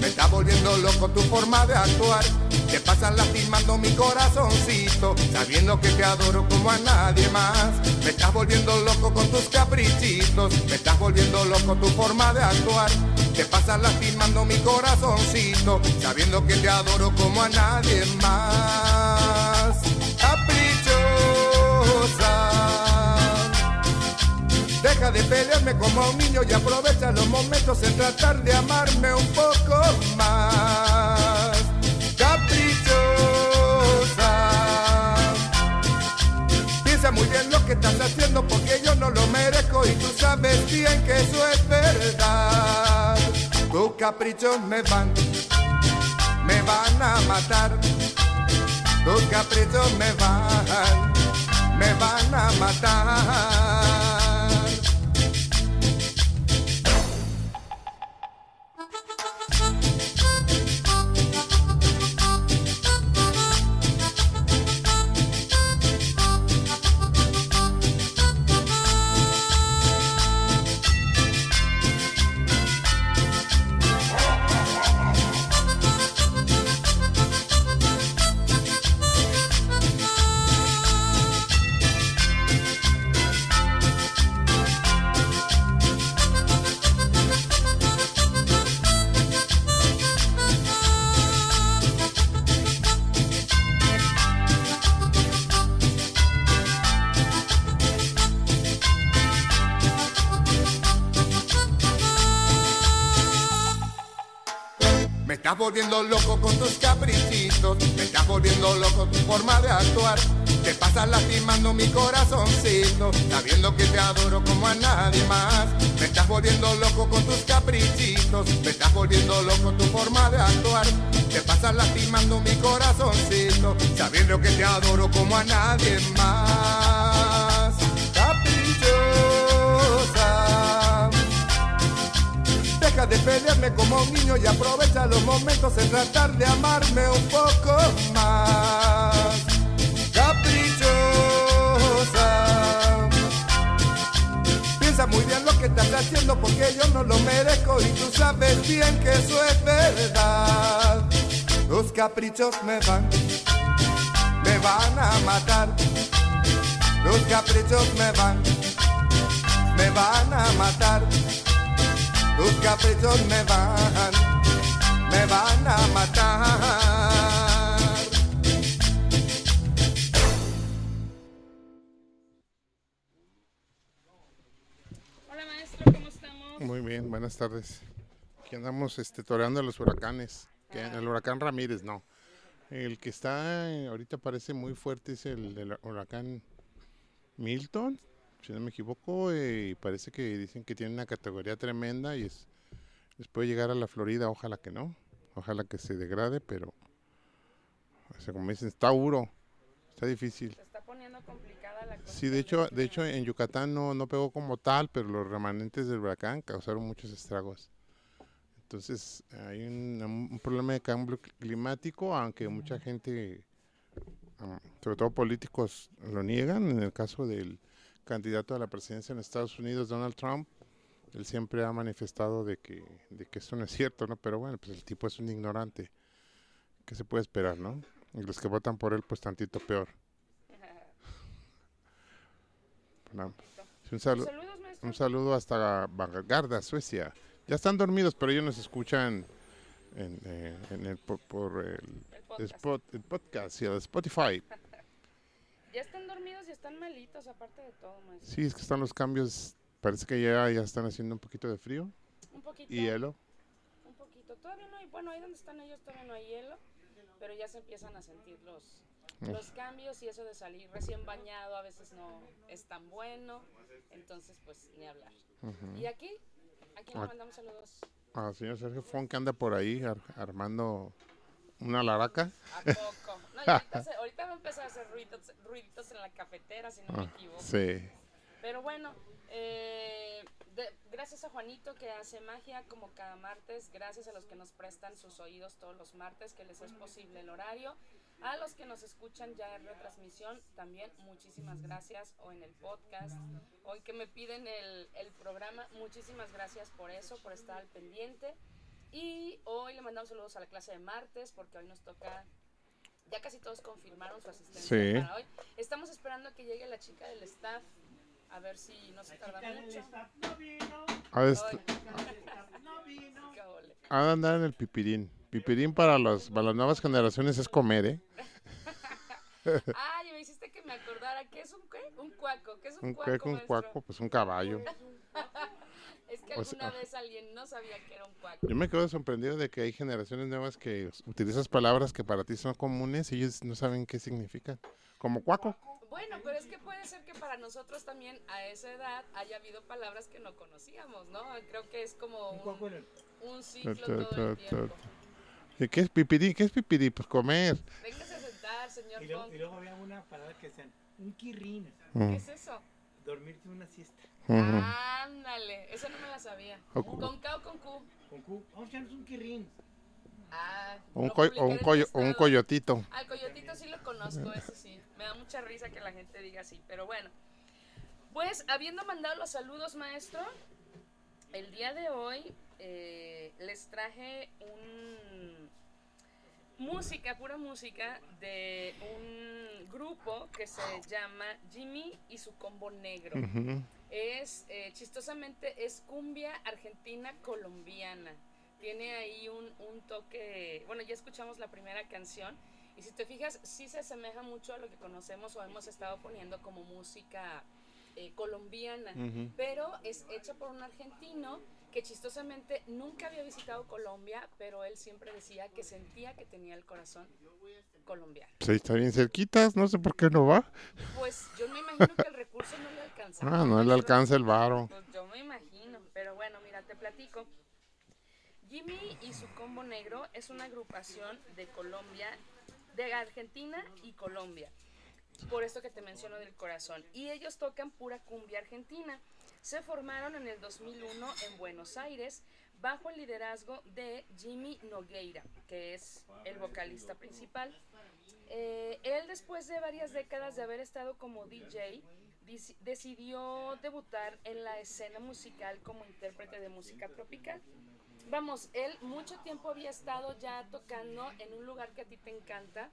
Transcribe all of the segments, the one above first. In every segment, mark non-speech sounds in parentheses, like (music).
Me estás volviendo loco tu forma de actuar. Te pasas lastimando mi corazoncito, sabiendo que te adoro como a nadie más. Me estás volviendo loco con tus caprichitos, me estás volviendo loco tu forma de actuar. Te pasas lastimando mi corazoncito, sabiendo que te adoro como a nadie más. De pelearme como un niño y aprovecha los momentos en tratar de amarme un poco más. Caprichosa. Piensa muy bien lo que estás haciendo porque yo no lo merezco y tú sabes bien que eso es verdad. Tus caprichos me van, me van a matar. Tus caprichos me van, me van a matar. Volviendo loco con tus caprichitos, me estás volviendo loco tu forma de actuar. Te pasas lastimando mi corazoncito, sabiendo que te adoro como a nadie más. Me estás volviendo loco con tus caprichitos, me estás volviendo loco tu forma de actuar. Te pasas lastimando mi corazoncito, sabiendo que te adoro como a nadie más. Como un niño y aprovecha los momentos en tratar de amarme un poco más. Caprichosa. Piensa muy bien lo que estás haciendo porque yo no lo merezco y tú sabes bien que eso es verdad. Los caprichos me van, me van a matar. Los caprichos me van, me van a matar. Tus caprichos me van, me van a matar. Hola maestro, ¿cómo estamos? Muy bien, buenas tardes. Aquí andamos este, toreando los huracanes. Que el huracán Ramírez, no. El que está eh, ahorita parece muy fuerte es el del huracán Milton, si no me equivoco, eh, y parece que dicen que tiene una categoría tremenda y es, les puede llegar a la Florida, ojalá que no, ojalá que se degrade, pero o sea, como dicen, está duro, está difícil. Se está poniendo complicada la cosa. Sí, de hecho, de hecho en Yucatán no, no pegó como tal, pero los remanentes del huracán causaron muchos estragos. Entonces hay un, un problema de cambio climático, aunque mucha gente, sobre todo políticos, lo niegan. En el caso del candidato a la presidencia en Estados Unidos, Donald Trump, él siempre ha manifestado de que, de que esto no es cierto, ¿no? Pero bueno, pues el tipo es un ignorante. ¿Qué se puede esperar, no? Y los que votan por él, pues tantito peor. (laughs) Bueno, sí, un, saludo, un saludo hasta Vanguardia, Suecia. Ya están dormidos, pero ellos nos escuchan en, eh, en el, por, por el, El podcast. spot- el podcast y el Spotify. (laughs) Ya están dormidos y están malitos, aparte de todo, maestro. Sí, es que están los cambios. Parece que ya, ya están haciendo un poquito de frío Un poquito. y hielo. Un poquito. Todavía no hay, bueno, ahí donde están ellos todavía no hay hielo, pero ya se empiezan a sentir los, los cambios y eso de salir recién bañado a veces no es tan bueno, entonces pues ni hablar. Y aquí, aquí le mandamos saludos. Al señor Sergio Fon que anda por ahí ar- armando una laraca. ¿A poco? No, y ahorita, se- ahorita va a empezar a hacer ruiditos, ruiditos en la cafetera, si no me Ah, equivoco. sí. Pero bueno, eh, de- gracias a Juanito que hace magia como cada martes, gracias a los que nos prestan sus oídos todos los martes, que les es posible el horario, a los que nos escuchan ya en retransmisión, también muchísimas gracias, o en el podcast, hoy que me piden el, el programa, muchísimas gracias por eso, por estar al pendiente. Y hoy le mandamos saludos a la clase de martes, porque hoy nos toca, ya casi todos confirmaron su asistencia Sí. para hoy. Estamos esperando a que llegue la chica del staff, a ver si no se tarda mucho. Ha de, est- Ay, No (laughs) ha de andar en el pipirín. Pipirín para, los, para las nuevas generaciones es comer, ¿eh? (laughs) Ay, me hiciste que me acordara. ¿Qué es un qué? Un cuaco. ¿Qué es un, Un cuaco? un maestro? cuaco, pues un caballo. Que O sea, alguna vez alguien no sabía que era un cuaco. Yo me quedo sorprendido de que hay generaciones nuevas que utilizas palabras que para ti son comunes y ellos no saben qué significan. Como cuaco. Bueno, pero es que puede ser que para nosotros también a esa edad haya habido palabras que no conocíamos, ¿no? Creo que es como Un un, ciclo todo el tiempo. ¿Y ¿Qué es pipirín? ¿Qué es pipirín? Pues comer. Véngase a sentar, señor Y luego, y luego había una palabra que decían, un quirrín, Mm, ¿Qué es eso? dormirte una siesta. Ándale, eso no me la sabía. O ¿Con K o con Q? Con Q, vamos a echarnos un quirrín. Ah, O un, coy- o un, coyo- o un coyotito. Al coyotito sí lo conozco, eso sí. Me da mucha risa que la gente diga así, pero bueno. Pues, habiendo mandado los saludos, maestro, el día de hoy eh, les traje un música, pura música, de un grupo que se llama Jimmy y su combo negro. Ujú. Es, eh, chistosamente, es cumbia argentina colombiana. Tiene ahí un, un toque, bueno, ya escuchamos la primera canción y si te fijas, sí se asemeja mucho a lo que conocemos o hemos estado poniendo como música eh, colombiana, pero es hecha por un argentino que chistosamente nunca había visitado Colombia, pero él siempre decía que sentía que tenía el corazón colombiano. Pues ahí está bien cerquitas, no sé por qué no va. Pues yo me imagino que el recurso no le alcanza. Ah, no le alcanza el varo. Pues yo me imagino, pero bueno, mira, te platico. Jimmy y su combo negro es una agrupación de Colombia, de Argentina y Colombia. Por esto que te menciono del corazón. Y ellos tocan pura cumbia argentina. Se formaron en el 2001 en Buenos Aires bajo el liderazgo de Jimmy Nogueira, que es el vocalista principal. Eh, él después de varias décadas de haber estado como DJ, decidió debutar en la escena musical como intérprete de música tropical. Vamos, él mucho tiempo había estado ya tocando en un lugar que a ti te encanta,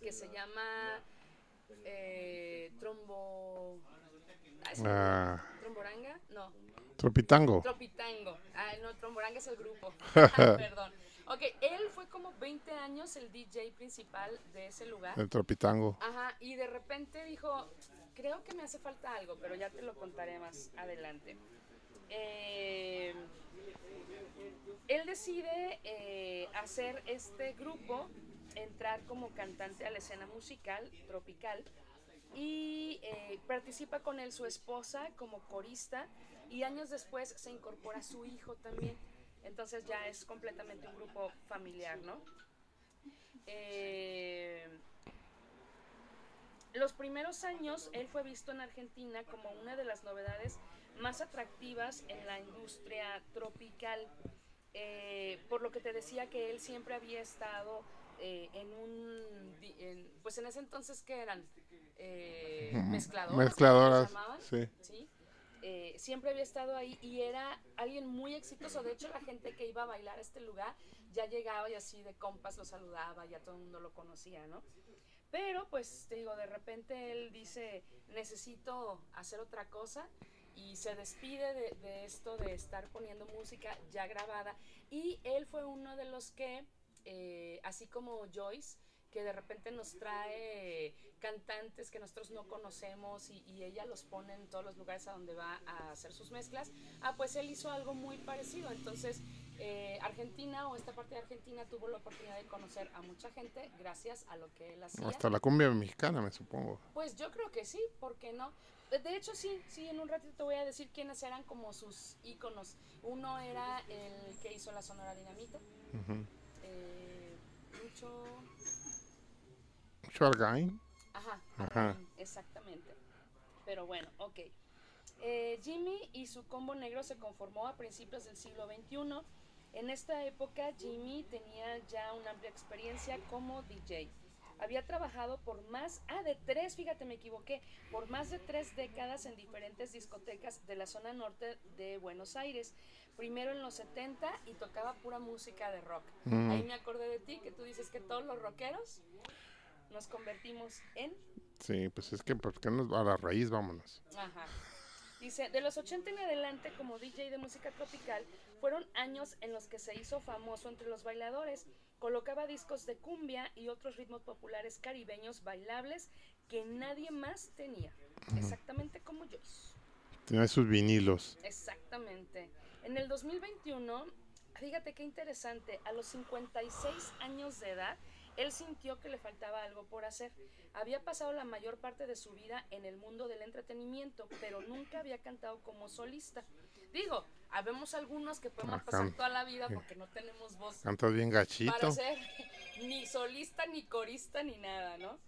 que se llama eh, Trombo... Ay, ¿se llama? Ah, ¿Tromboranga? No, tropitango. Tropitango. Ah, no, Tromboranga es el grupo. (laughs) Perdón. Ok, él fue como 20 años el DJ principal de ese lugar. El tropitango. Ajá, y de repente dijo, creo que me hace falta algo, pero ya te lo contaré más adelante. Eh, él decide eh, hacer este grupo, entrar como cantante a la escena musical tropical y eh, participa con él su esposa como corista y años después se incorpora su hijo también. Entonces ya es completamente un grupo familiar, ¿no? Eh, los primeros años él fue visto en Argentina como una de las novedades más atractivas en la industria tropical, eh, por lo que te decía que él siempre había estado eh, en un, en- pues en ese entonces que eran Eh, mezcladoras, ¿cómo las Mezcladoras, llamaban? sí. ¿sí? Eh, siempre había estado ahí y era alguien muy exitoso. De hecho, la gente que iba a bailar a este lugar ya llegaba y así de compas lo saludaba, ya todo el mundo lo conocía, ¿no? Pero pues te digo, de repente él dice, necesito hacer otra cosa y se despide de, de esto de estar poniendo música ya grabada. Y él fue uno de los que, eh, así como Joyce, que de repente nos trae cantantes que nosotros no conocemos y, y ella los pone en todos los lugares a donde va a hacer sus mezclas. Ah, pues él hizo algo muy parecido. Entonces, eh, Argentina o esta parte de Argentina tuvo la oportunidad de conocer a mucha gente gracias a lo que él hacía. Hasta la cumbia mexicana, me supongo. Pues yo creo que sí, ¿por qué no? De hecho, sí, sí, en un ratito te voy a decir quiénes eran como sus íconos. Uno era el que hizo la Sonora Dinamita. Ujú. Eh, Lucho... Schwargain. Ajá, Ajá. Exactamente. Pero bueno, ok. Eh, Jimmy y su combo negro se conformó a principios del siglo XXI. En esta época, Jimmy tenía ya una amplia experiencia como DJ. Había trabajado por más, ah, de tres, fíjate, me equivoqué, por más de tres décadas en diferentes discotecas de la zona norte de Buenos Aires. Primero en los 70 y tocaba pura música de rock. Mm. Ahí me acordé de ti, que tú dices que todos los rockeros nos convertimos en Sí, pues es que ¿por qué nos- a la raíz vámonos. Ajá. Dice, de los 80 en adelante como DJ de música tropical, fueron años en los que se hizo famoso entre los bailadores. Colocaba discos de cumbia y otros ritmos populares caribeños bailables que nadie más tenía. Exactamente como yo. Tiene sus vinilos. Exactamente. En el 2021, fíjate qué interesante, a los 56 años de edad, él sintió que le faltaba algo por hacer. Había pasado la mayor parte de su vida en el mundo del entretenimiento, pero nunca había cantado como solista. Digo, habemos algunos que podemos Ah, pasar toda la vida porque no tenemos voz Cantas bien gachito. para ser (laughs) ni solista, ni corista, ni nada, ¿no?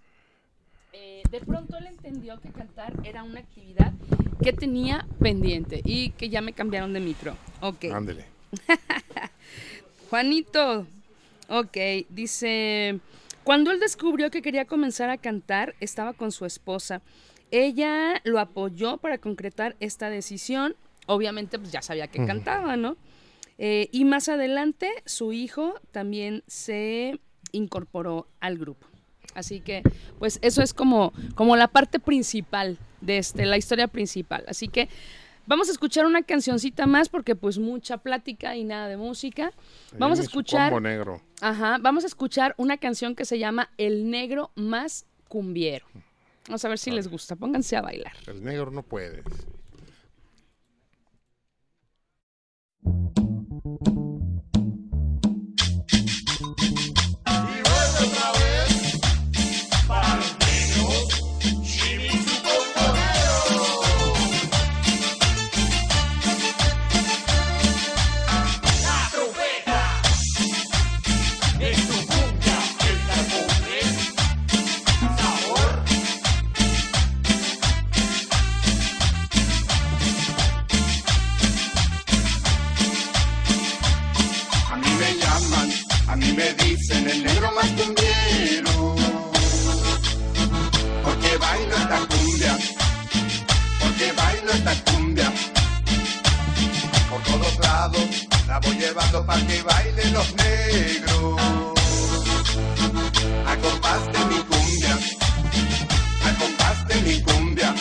Eh, de pronto él entendió que cantar era una actividad que tenía pendiente y que ya me cambiaron de micro. Ok. Ándele. (laughs) Juanito, ok, dice, cuando él descubrió que quería comenzar a cantar, estaba con su esposa. Ella lo apoyó para concretar esta decisión. Obviamente, pues ya sabía que cantaba, ¿no? Eh, y más adelante, su hijo también se incorporó al grupo. Así que, pues eso es como, como la parte principal de este, la historia principal. Así que vamos a escuchar una cancioncita más porque pues mucha plática y nada de música. Vamos a escuchar, combo negro. ajá, vamos a escuchar una canción que se llama El Negro Más Cumbiero. Vamos a ver si les gusta. Pónganse a bailar. El negro no puede. Dicen el negro más cumbiero. Porque bailo esta cumbia, porque bailo esta cumbia. Por todos lados la voy llevando para que bailen los negros. A compás de mi cumbia, a compás de mi cumbia.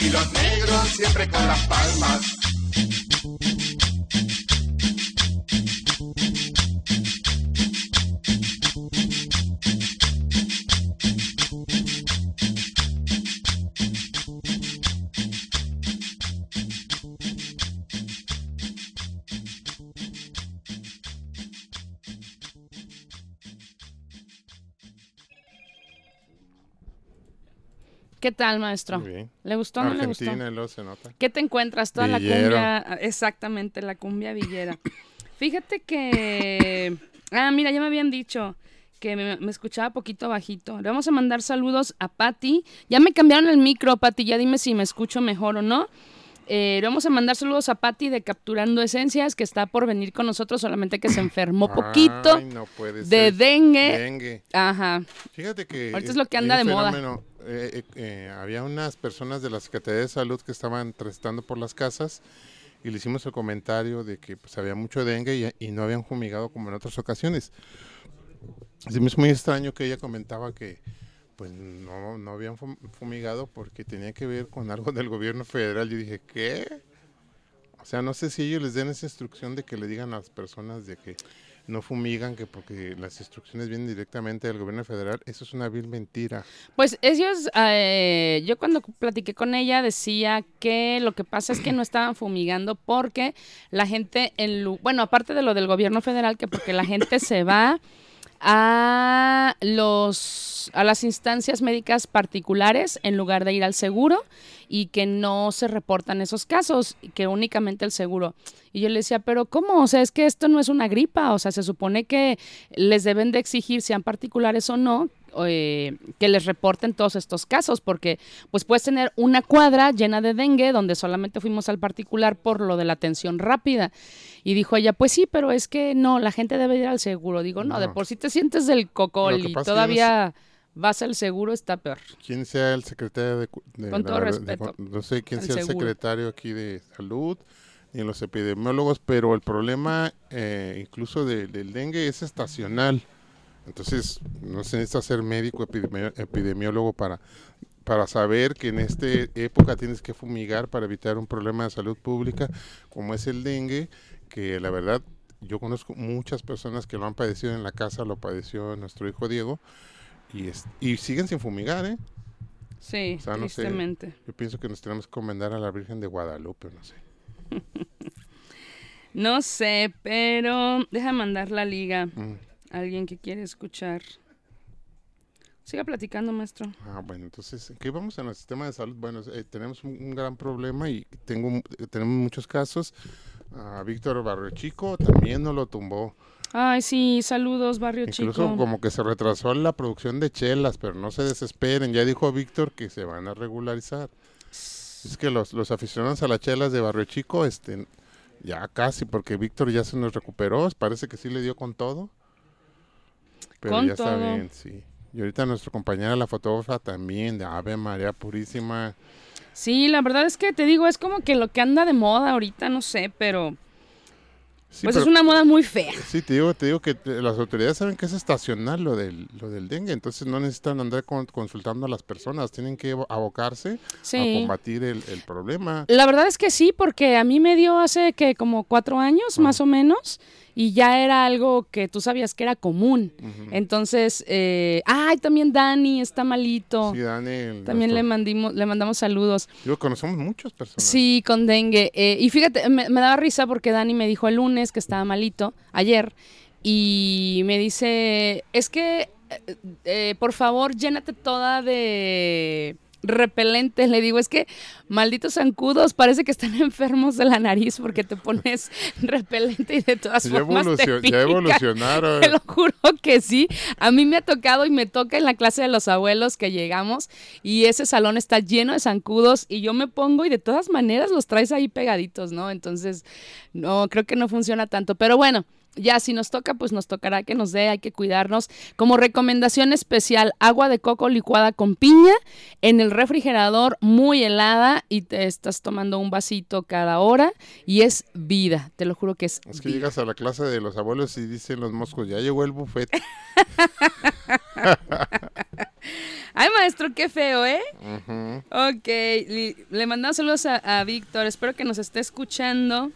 Y los negros siempre con las palmas. ¿Qué tal, maestro? Muy bien. ¿Le gustó o no le gustó? Argentina, luego se nota. ¿Qué te encuentras? Toda Villero. la cumbia, exactamente, la cumbia villera. Fíjate que, ah, mira, ya me habían dicho que me, me escuchaba poquito bajito. Le vamos a mandar saludos a Patti. Ya me cambiaron el micro, Patti, ya dime si me escucho mejor o no. Eh, le vamos a mandar saludos a Patti de Capturando Esencias, que está por venir con nosotros, solamente que se enfermó poquito Ay, no puede de ser. dengue. Dengue. Ajá. Fíjate que... Ahorita es lo que anda de moda. Eh, eh, eh, había unas personas de la Secretaría de Salud que estaban transitando por las casas y le hicimos el comentario de que pues, había mucho dengue y, y no habían fumigado como en otras ocasiones. Me es muy extraño que ella comentaba que pues no, no habían fum- fumigado porque tenía que ver con algo del gobierno federal. Yo dije, ¿qué? O sea, no sé si ellos les den esa instrucción de que le digan a las personas de que no fumigan, que porque las instrucciones vienen directamente del gobierno federal. Eso es una vil mentira. Pues ellos, eh, yo cuando platiqué con ella decía que lo que pasa es que no estaban fumigando porque la gente, en bueno, aparte de lo del gobierno federal, que porque la gente se va a los a las instancias médicas particulares en lugar de ir al seguro y que no se reportan esos casos y que únicamente el seguro. Y yo le decía, pero ¿cómo? O sea, es que esto no es una gripa, o sea, se supone que les deben de exigir, sean particulares o no, eh, que les reporten todos estos casos, porque pues puedes tener una cuadra llena de dengue donde solamente fuimos al particular por lo de la atención rápida. Y dijo ella, pues sí, pero es que no, la gente debe ir al seguro. Digo, no, de por si te sientes del cocol y es todavía vas al seguro, está peor. quién sea el secretario de, de Con la- todo de- respeto, no sé quién sea el secretario aquí de salud ni los epidemiólogos, pero el problema eh, incluso de- del dengue es estacional. Entonces, no se necesita ser médico epidemi- epidemiólogo para para saber que en esta época tienes que fumigar para evitar un problema de salud pública como es el dengue, que la verdad yo conozco muchas personas que lo han padecido en la casa, lo padeció nuestro hijo Diego, y, es- y siguen sin fumigar, ¿eh? Sí, O sea, no sé. tristemente. Yo pienso que nos tenemos que encomendar a la Virgen de Guadalupe, no sé. (laughs) No sé, pero deja mandar la liga Mm. Alguien que quiere escuchar. Siga platicando, maestro. Ah, bueno, entonces, ¿qué vamos en el sistema de salud? Bueno, eh, tenemos un, un gran problema y tengo, eh, tenemos muchos casos. A Víctor Barrio Chico también no lo tumbó. Ay, sí, saludos, barrio Incluso chico. como que se retrasó la producción de chelas, pero no se desesperen. Ya dijo Víctor que se van a regularizar. Es que los, los aficionados a las chelas de Barrio Chico, este, ya casi, porque Víctor ya se nos recuperó. Parece que sí le dio con todo. Pero Con ya está todo. bien, sí. Y ahorita nuestra compañera, la fotógrafa, también, de Ave María Purísima. Sí, la verdad es que te digo, es como que lo que anda de moda ahorita, no sé, pero Sí, pues pero- es una moda muy fea. Sí, te digo, te digo que las autoridades saben que es estacional lo del, lo del dengue, entonces no necesitan andar con- consultando a las personas, tienen que abo- abocarse a Sí. combatir el, el problema. La verdad es que sí, porque a mí me dio hace que como cuatro años, Ah. más o menos, y ya era algo que tú sabías que era común. Entonces, eh, ay, también Dani está malito. Sí, Dani, También le, mandimos, le mandamos saludos. Digo, conocemos muchas personas. Sí, con dengue. Eh, y fíjate, me, me daba risa porque Dani me dijo el lunes que estaba malito, ayer, y me dice, es que, eh, por favor, llénate toda de repelente. Le digo, es que malditos zancudos, parece que están (laughs) enfermos de la nariz porque te pones (laughs) repelente y de todas Ya, formas te evolucio- ya evolucionaron. Te lo juro que sí. A mí me ha tocado y me toca en la clase de los abuelos que llegamos y ese salón está lleno de zancudos y yo me pongo y de todas maneras los traes ahí pegaditos, ¿no? Entonces, no, creo que no funciona tanto. Pero bueno. Ya, si nos toca, pues nos tocará que nos dé, hay que cuidarnos. Como recomendación especial, agua de coco licuada con piña en el refrigerador muy helada y te estás tomando un vasito cada hora y es vida, te lo juro que es, Es que vida. llegas a la clase de los abuelos y dicen los moscos, ya llegó el buffet. (laughs) Ay, maestro, qué feo, ¿eh? Ujú. Ok, li- le mandamos saludos a, a Víctor, espero que nos esté escuchando.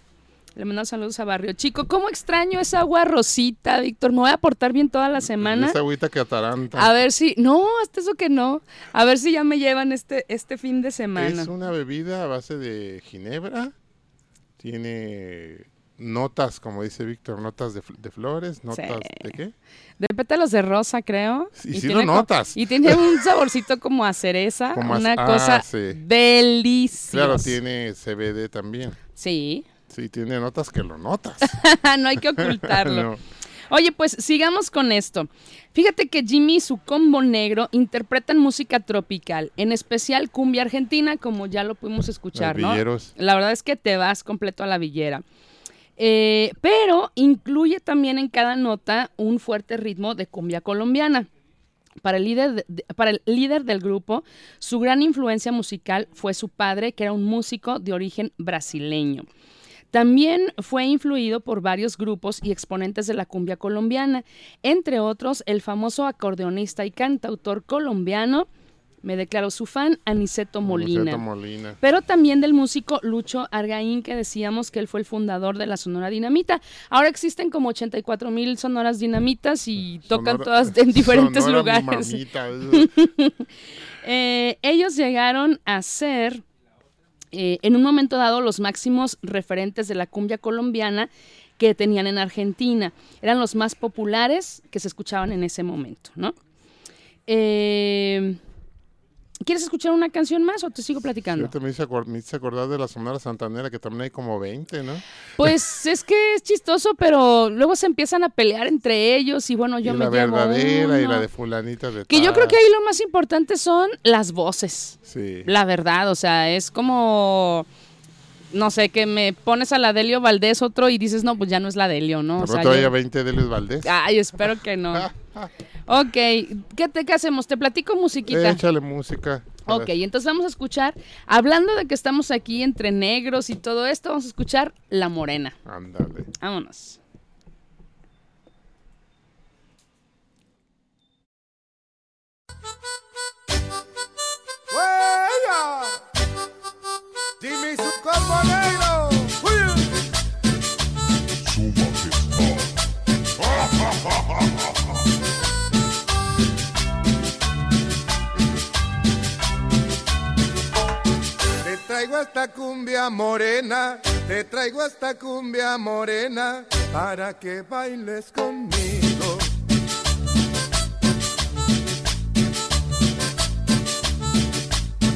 Le mandamos saludos a Barrio Chico. ¿Cómo extraño esa agua rosita, Víctor? Me voy a portar bien toda la semana. Esa agüita que ataranta. A ver si, no, hasta eso que no. A ver si ya me llevan este, este fin de semana. Es una bebida a base de ginebra. Tiene notas, como dice Víctor, notas de, fl- de flores, notas de qué? De pétalos de rosa, creo. Sí, sí tiene lo notas. Y tiene un saborcito como a cereza. Como una ah, cosa sí. deliciosa. Claro, tiene CBD también. Sí. Sí, tiene notas que lo notas. (laughs) no hay que ocultarlo. (laughs) No. Oye, pues sigamos con esto. Fíjate que Jimmy y su combo negro interpretan música tropical, en especial cumbia argentina, como ya lo pudimos escuchar, Los ¿no? villeros. La verdad es que te vas completo a la villera. Eh, pero incluye también en cada nota un fuerte ritmo de cumbia colombiana. Para el, líder de- de- para el líder del grupo, su gran influencia musical fue su padre, que era un músico de origen brasileño. También fue influido por varios grupos y exponentes de la cumbia colombiana, entre otros el famoso acordeonista y cantautor colombiano, me declaró su fan, Aniceto Molina. Aniceto Molina. Pero también del músico Lucho Argaín, que decíamos que él fue el fundador de la Sonora Dinamita. Ahora existen como 84 mil Sonoras Dinamitas y tocan Sonora- todas en diferentes lugares. (laughs) Eh, ellos llegaron a ser, eh, en un momento dado, los máximos referentes de la cumbia colombiana que tenían en Argentina. Eran los más populares que se escuchaban en ese momento, ¿no? Eh, ¿Quieres escuchar una canción más o te sigo platicando? Me hice, acor- me hice acordar de la Sonora Santanera, que también hay como 20, ¿no? Pues (laughs) es que es chistoso, pero luego se empiezan a pelear entre ellos y bueno, yo y me la llevo verdadera y la de fulanita de Que yo creo que ahí lo más importante son las voces. Sí. La verdad, o sea, es como no sé, que me pones a la Delio Valdés otro y dices, no, pues ya no es la Delio, ¿no? O Pero sea, todavía yo- 20 de Luis Valdés. Ay, espero que no. (laughs) (laughs) Ok, ¿qué, te, ¿qué hacemos? ¿Te platico musiquita? Échale música. Ok, ver. entonces vamos a escuchar, hablando de que estamos aquí entre negros y todo esto, vamos a escuchar La Morena. Ándale. Vámonos. ¡Huella! Jimmy su combo negro. ¡Uy! (laughs) traigo esta cumbia morena, te traigo esta cumbia morena para que bailes conmigo.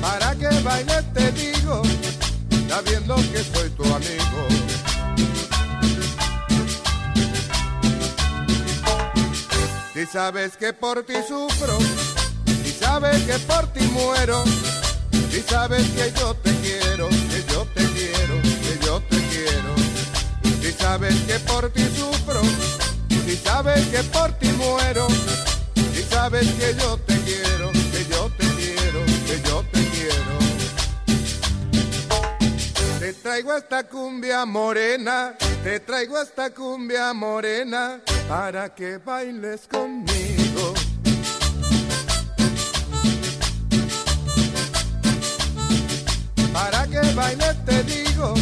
Para que bailes te digo, sabiendo que soy tu amigo. Si sabes que por ti sufro, si sabes que por ti muero, si sabes que yo te que yo te quiero, que yo te quiero. Si sabes que por ti sufro, si sabes que por ti muero, si sabes que yo te quiero, que yo te quiero, que yo te quiero. Te traigo esta cumbia morena, te traigo esta cumbia morena para que bailes conmigo. Bailes te digo,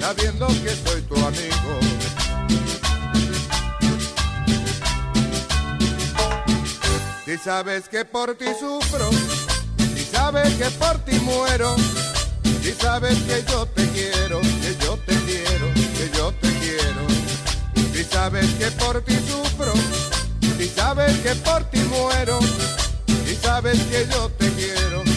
sabiendo que soy tu amigo. Si sabes que por ti sufro, si sabes que por ti muero, si sabes que yo te quiero, que yo te quiero, que yo te quiero. Si sabes que por ti sufro, si sabes que por ti muero, si sabes que yo te quiero,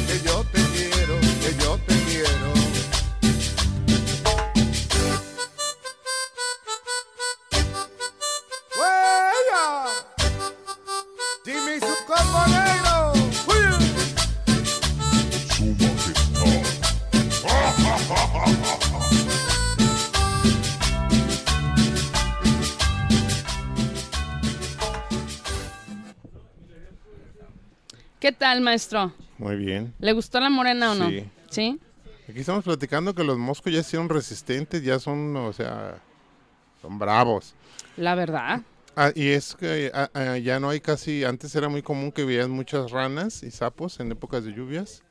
tal, maestro? Muy bien. ¿Le gustó la morena o no? Sí. ¿Sí? Aquí estamos platicando que los moscos ya son resistentes, ya son, o sea, son bravos. La verdad. Ah, y es que ah, ah, ya no hay casi, antes era muy común que veías muchas ranas y sapos en épocas de lluvias.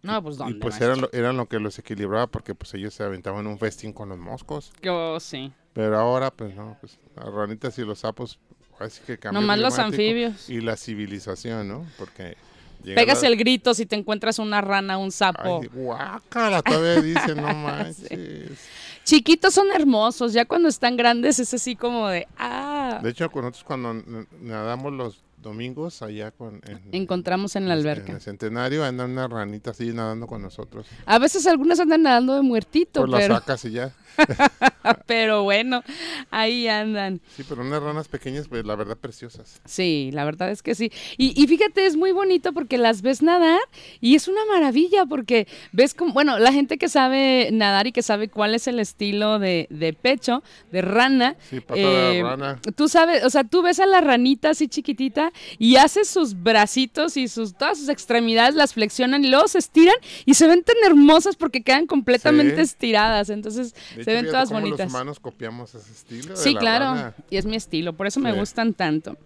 No, pues Y ¿dónde? pues maestro? eran lo, eran lo que los equilibraba porque pues ellos se aventaban un festín con los moscos. Oh, sí. Pero ahora pues no, pues las ranitas y los sapos, así que cambió Nomás los anfibios. Y la civilización, ¿no? Porque... Pegas el grito si te encuentras una rana, un sapo. Ay, guácala, todavía dicen, no (laughs) manches. Chiquitos son hermosos, ya cuando están grandes es así como de, ah, De hecho, con nosotros cuando nadamos los domingos allá con... En, encontramos en la en alberca. el centenario andan unas ranitas así nadando con nosotros. A veces algunas andan nadando de muertito, las pero, sacas y ya. (laughs) pero bueno, ahí andan. Sí, pero unas ranas pequeñas, pues la verdad preciosas. Sí, la verdad es que sí. Y, y fíjate, es muy bonito porque las ves nadar y es una maravilla porque ves como, bueno, la gente que sabe nadar y que sabe cuál es el estilo de, de pecho, de rana. Sí, pata eh, de rana. Tú sabes, o sea, tú ves a la ranita así chiquitita y hace sus bracitos y sus todas sus extremidades las flexionan y luego se estiran y se ven tan hermosas porque quedan completamente Sí. estiradas, entonces De se hecho, ven todas cómo bonitas. los humanos copiamos ese estilo. Sí, la claro, y es mi estilo, por eso me gustan tanto.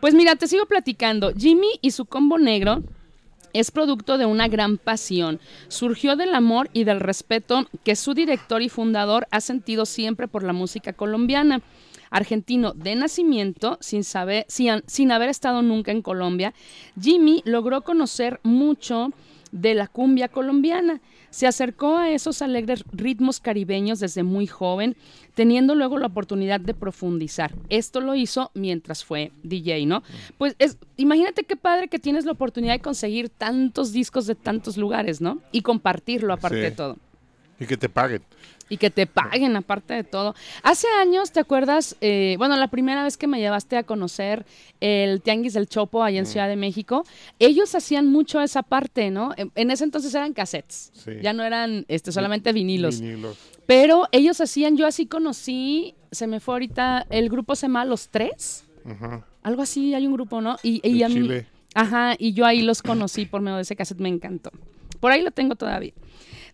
Pues mira, te sigo platicando. Jimmy y su combo negro es producto de una gran pasión. Surgió del amor y del respeto que su director y fundador ha sentido siempre por la música colombiana. Argentino de nacimiento, sin, saber, sin, sin haber estado nunca en Colombia, Jimmy logró conocer mucho de la cumbia colombiana. Se acercó a esos alegres ritmos caribeños desde muy joven, teniendo luego la oportunidad de profundizar. Esto lo hizo mientras fue DJ, ¿no? Pues es, imagínate qué padre que tienes la oportunidad de conseguir tantos discos de tantos lugares, ¿no? Y compartirlo aparte Sí. de todo. Y que te paguen. Y que te paguen aparte de todo. Hace años, ¿te acuerdas? Eh, bueno, la primera vez que me llevaste a conocer el Tianguis del Chopo allá en Ciudad de México, ellos hacían mucho esa parte, ¿no? En, en ese entonces eran cassettes, Sí. ya no eran este, solamente vinilos. Vinilos. Pero ellos hacían, yo así conocí, se me fue ahorita, el grupo se llama Los Tres, Ajá. algo así, hay un grupo, ¿no? Y, y De a mí- Chile. Ajá, y yo ahí los conocí por medio de ese cassette, me encantó. Por ahí lo tengo todavía.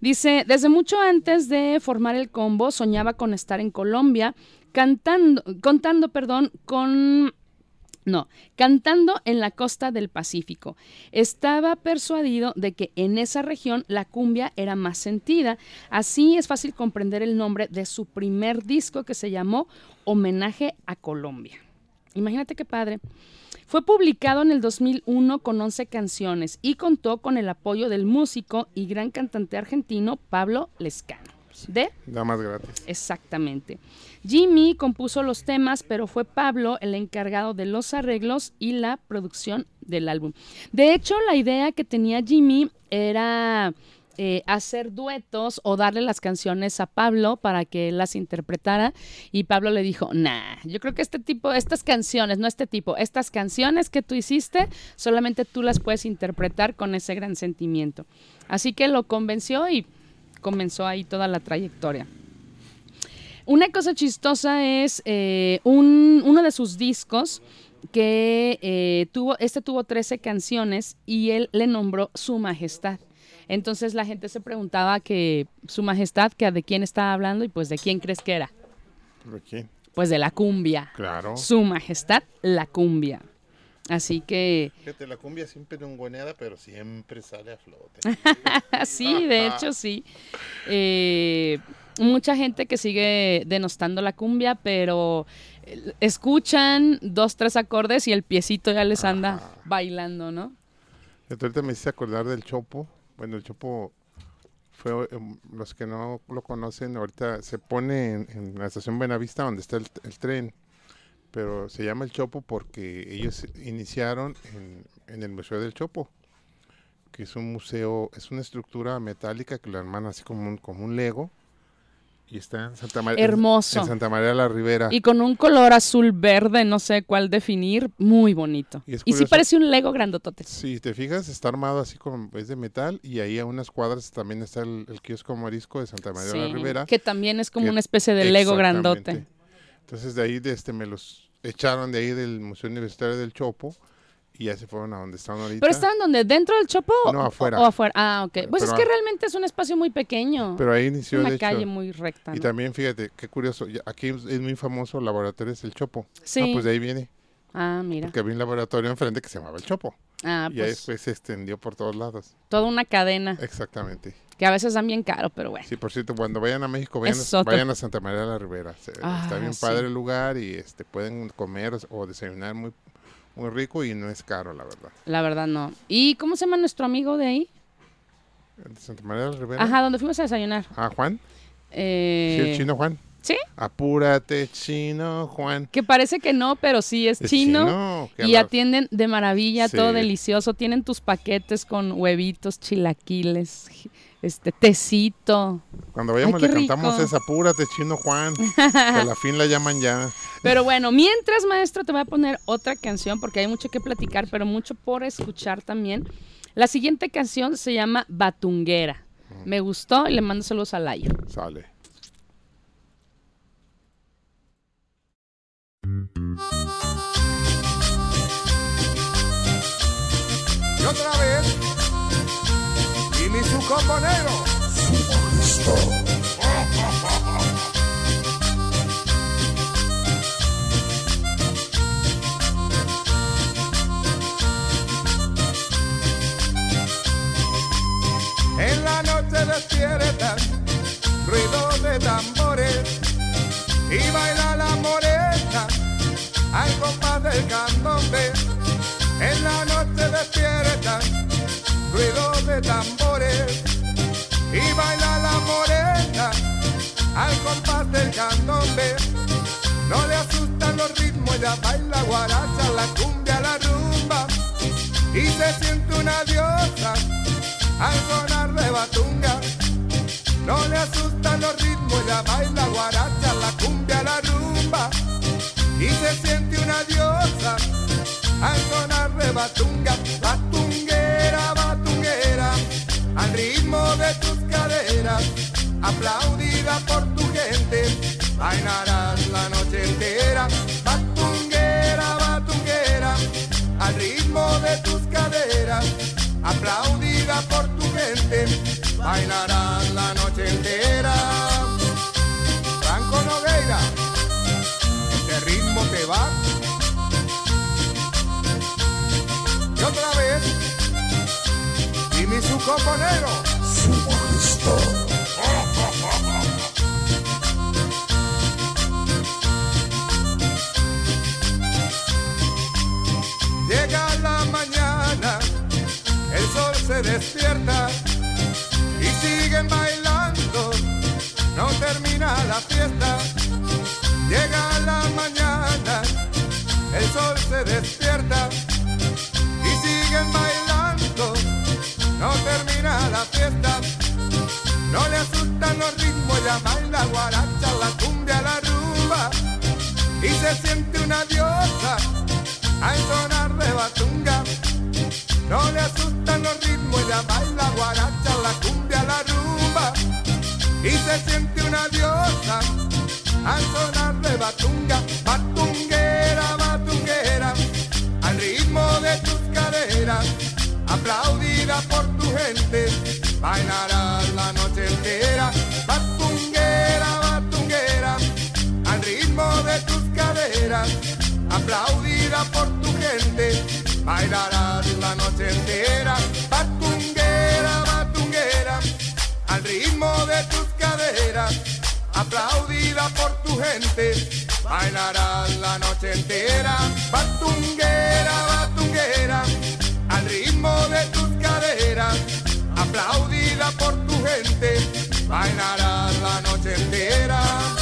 Dice, desde mucho antes de formar el combo, soñaba con estar en Colombia, cantando, contando, perdón, con... No, cantando en la costa del Pacífico. Estaba persuadido de que en esa región la cumbia era más sentida. Así es fácil comprender el nombre de su primer disco que se llamó Homenaje a Colombia. Imagínate qué padre. Fue publicado en el 2001 con 11 canciones y contó con el apoyo del músico y gran cantante argentino Pablo Lescano. De Damas gratis. Exactamente. Jimmy compuso los temas, pero fue Pablo el encargado de los arreglos y la producción del álbum. De hecho, la idea que tenía Jimmy era eh, hacer duetos o darle las canciones a Pablo para que él las interpretara y Pablo le dijo, nah, yo creo que este tipo, estas canciones, no este tipo, estas canciones que tú hiciste, solamente tú las puedes interpretar con ese gran sentimiento. Así que lo convenció y comenzó ahí toda la trayectoria. Una cosa chistosa es eh, un- uno de sus discos que eh, tuvo, este tuvo 13 canciones y él le nombró Su Majestad. Entonces la gente se preguntaba que Su Majestad, que de quién estaba hablando y pues de quién crees que era. ¿De quién? Pues de la cumbia. Claro. Su Majestad, la cumbia. Así que Fíjate, la cumbia siempre nungoneada, pero siempre sale a flote. (laughs) sí, de hecho sí. Eh, mucha gente que sigue denostando la cumbia, pero eh, escuchan dos, tres acordes y el piecito ya les anda bailando, ¿no? Fíjate, ahorita me hice acordar del Chopo. Bueno, el Chopo fue, eh, los que no lo conocen, ahorita se pone en, la estación Buenavista donde está el, tren. Pero se llama el Chopo porque ellos iniciaron en, en el Museo del Chopo, que es un museo, es una estructura metálica que lo arman así como un, como un Lego. Y está en Santa María. Hermoso. En Santa María de la Ribera. Y con un color azul verde, no sé cuál definir, muy bonito. Y Y sí parece un Lego grandotote. Si te fijas, está armado así como es de metal y ahí a unas cuadras también está el, el kiosco marisco de Santa María de la Sí, Ribera. que también es como que- una especie de Lego grandote. Entonces de ahí de este, me los echaron de ahí del Museo Universitario del Chopo y ya se fueron a donde están ahorita. ¿Pero estaban donde? ¿Dentro del Chopo? o- No, afuera. O, afuera. Ah, ok. Pues es que realmente es un espacio muy pequeño. Pero ahí inició, una de hecho. calle muy recta. Y ¿no? también, fíjate, qué curioso, aquí es muy famoso Laboratorios El Chopo. Sí. Ah, pues de ahí viene, Ah, mira. porque había un laboratorio enfrente que se llamaba El Chopo. Ah, y ahí pues después se extendió por todos lados. toda una cadena Exactamente. que a veces dan bien caro, pero bueno. Sí, por cierto, cuando vayan a México, vayan, a, otro. vayan a Santa María de la Ribera. Se- Ah, está bien sí. padre el lugar y este pueden comer o desayunar muy, muy rico y no es caro, la verdad. La verdad no. ¿Y cómo se llama nuestro amigo de ahí? ¿El de Santa María de la Ribera? Ajá, donde fuimos a desayunar. Ah, Juan. Eh, Sí, el chino Juan. ¿Sí? Apúrate, chino Juan. Que parece que no, pero sí es, Es chino. qué Y atienden de maravilla, Sí. todo delicioso. Tienen tus paquetes con huevitos, chilaquiles, este tecito. Cuando vayamos Ay, le qué cantamos rico. esa apúrate, chino Juan. que a la fin la llaman ya. Pero bueno, mientras, maestro, te voy a poner otra canción porque hay mucho que platicar, pero mucho por escuchar también. La siguiente canción se llama Batunguera. Me gustó y le mando saludos a Layo. Sale. Y otra vez, mi ya baila guaracha, la cumbia, la rumba. Y se siente una diosa al sonar de batunga. No le asustan los ritmos, ya baila guaracha, la cumbia, la rumba. Y se siente una diosa al sonar de batunga, batunguera, batunguera, al ritmo de tus caderas, aplaudida por tu gente, bailarás su componero. Llega la mañana, el sol se despierta y siguen bailando, no termina la fiesta. Llega la mañana, el sol se despierta y siguen bailando, la fiesta. No le asustan los ritmos, ya baila guaracha, la cumbia, la rumba. Y se siente una diosa al sonar de batunga. No le asustan los ritmos, ya baila guaracha, la cumbia, la rumba. Y se siente una diosa al sonar de batunga, batunguera, batunguera, al ritmo de tus caderas, aplaudida por tu gente, bailarás la noche entera, batunguera, batunguera, al ritmo de tus caderas, aplaudida por tu gente, bailarás la noche entera, batunguera, batunguera, al ritmo de tus caderas, aplaudida por tu gente, bailarás la noche entera, batunguera, aplaudida por tu gente, bailarás la noche entera.